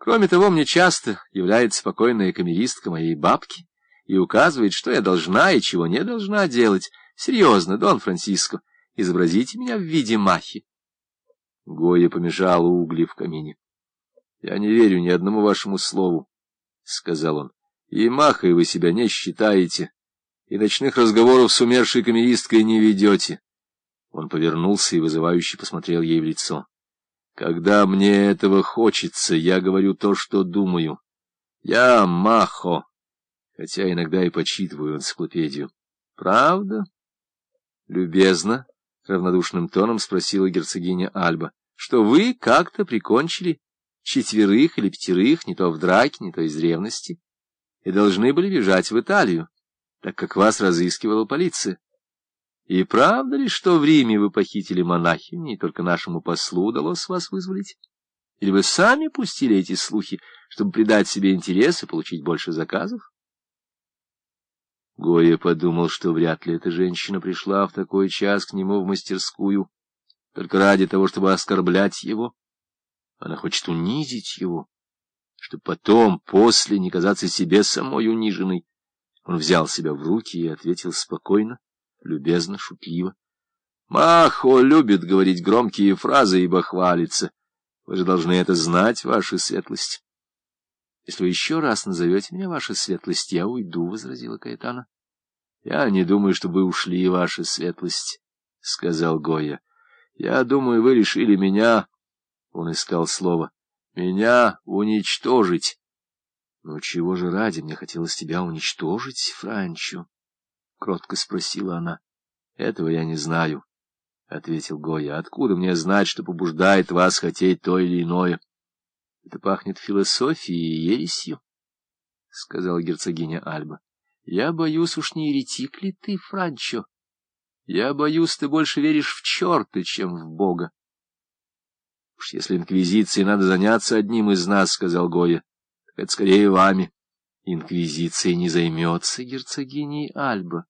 Кроме того, мне часто является спокойная камеристка моей бабки и указывает, что я должна и чего не должна делать. Серьезно, Дон Франциско, изобразите меня в виде махи. Гоя помешал угли в камине. — Я не верю ни одному вашему слову, — сказал он. — И махой вы себя не считаете, и ночных разговоров с умершей камеристкой не ведете. Он повернулся и вызывающе посмотрел ей в лицо. — Когда мне этого хочется, я говорю то, что думаю. Я махо, хотя иногда и почитываю энциклопедию. — Правда? — Любезно, — равнодушным тоном спросила герцогиня Альба что вы как-то прикончили четверых или пятерых, не то в драке, не то из ревности, и должны были бежать в Италию, так как вас разыскивала полиция. И правда ли, что в Риме вы похитили монахиню, и только нашему послу удалось вас вызволить? Или вы сами пустили эти слухи, чтобы придать себе интерес и получить больше заказов? Гоя подумал, что вряд ли эта женщина пришла в такой час к нему в мастерскую, только ради того, чтобы оскорблять его. Она хочет унизить его, чтобы потом, после, не казаться себе самой униженной. Он взял себя в руки и ответил спокойно, любезно, шутливо. Махо любит говорить громкие фразы, ибо хвалится. Вы же должны это знать, ваша светлость. — Если вы еще раз назовете меня, ваша светлость, я уйду, — возразила Каэтана. — Я не думаю, что вы ушли, ваша светлость, — сказал Гоя. Я думаю, вы решили меня, — он искал слово, — меня уничтожить. — Ну, чего же ради мне хотелось тебя уничтожить, Франчо? — кротко спросила она. — Этого я не знаю, — ответил Гоя. — Откуда мне знать, что побуждает вас хотеть то или иное? — Это пахнет философией и ересью, — сказала герцогиня Альба. — Я боюсь, уж не еретик ли ты, Франчо? Я боюсь, ты больше веришь в черта, чем в Бога. — Уж если инквизицией надо заняться одним из нас, — сказал Гоя, — так это скорее вами. — Инквизиция не займется герцогиней Альба, —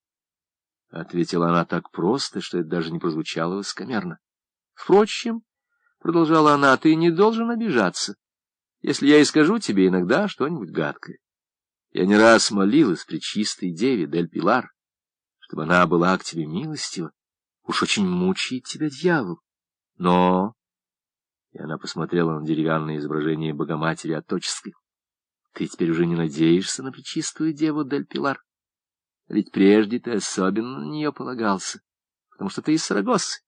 ответила она так просто, что это даже не прозвучало высокомерно. — Впрочем, — продолжала она, — ты не должен обижаться, если я и скажу тебе иногда что-нибудь гадкое. Я не раз молилась при чистой деве Дель Пилар, чтобы она была к тебе милостива. Уж очень мучает тебя дьявол. Но... И она посмотрела на деревянное изображение Богоматери Аточеской. Ты теперь уже не надеешься на пречистую деву Дель Пилар? Ведь прежде ты особенно на нее полагался, потому что ты из Сарагосы.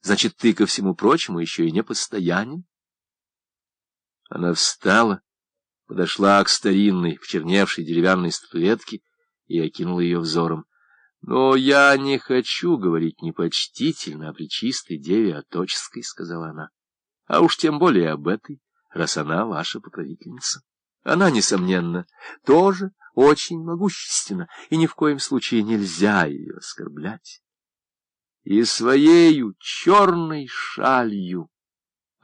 Значит, ты, ко всему прочему, еще и непостоянен. Она встала, подошла к старинной, почерневшей деревянной статуэтке и окинула ее взором. Но я не хочу говорить непочтительно о пречистой деве Оточеской, — сказала она. А уж тем более об этой, раз она ваша покровительница. Она, несомненно, тоже очень могущественна, и ни в коем случае нельзя ее оскорблять. И своею черной шалью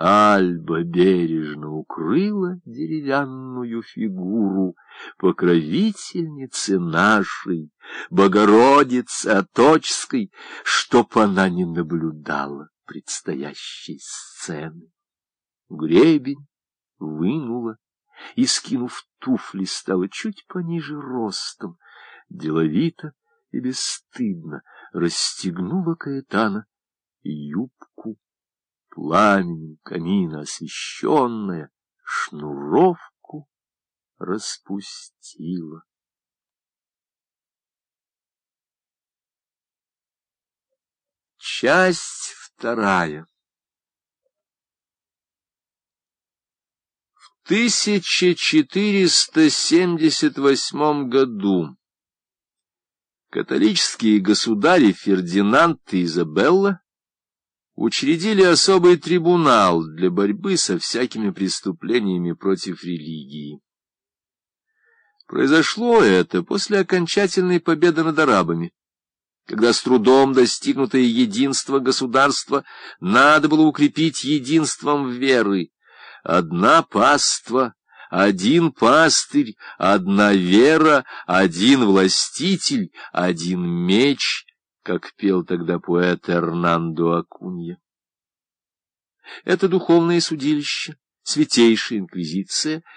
Альба бережно укрыла деревянную фигуру покровительницы нашей, Богородицы Оточской, чтоб она не наблюдала предстоящей сцены. Гребень вынула и, скинув туфли, стала чуть пониже ростом, деловито и бесстыдно расстегнула Каэтана юбку пламенем камина освещенная, шнуровку распустила. Часть вторая В 1478 году католические государи Фердинанд и Изабелла учредили особый трибунал для борьбы со всякими преступлениями против религии. Произошло это после окончательной победы над арабами, когда с трудом достигнутое единство государства надо было укрепить единством веры. Одна паства, один пастырь, одна вера, один властитель, один меч — как пел тогда поэт Эрнандо Акунья. Это духовное судилище Святейшая инквизиция